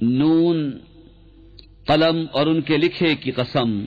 نون قلم اور ان کے لکھے کی قسم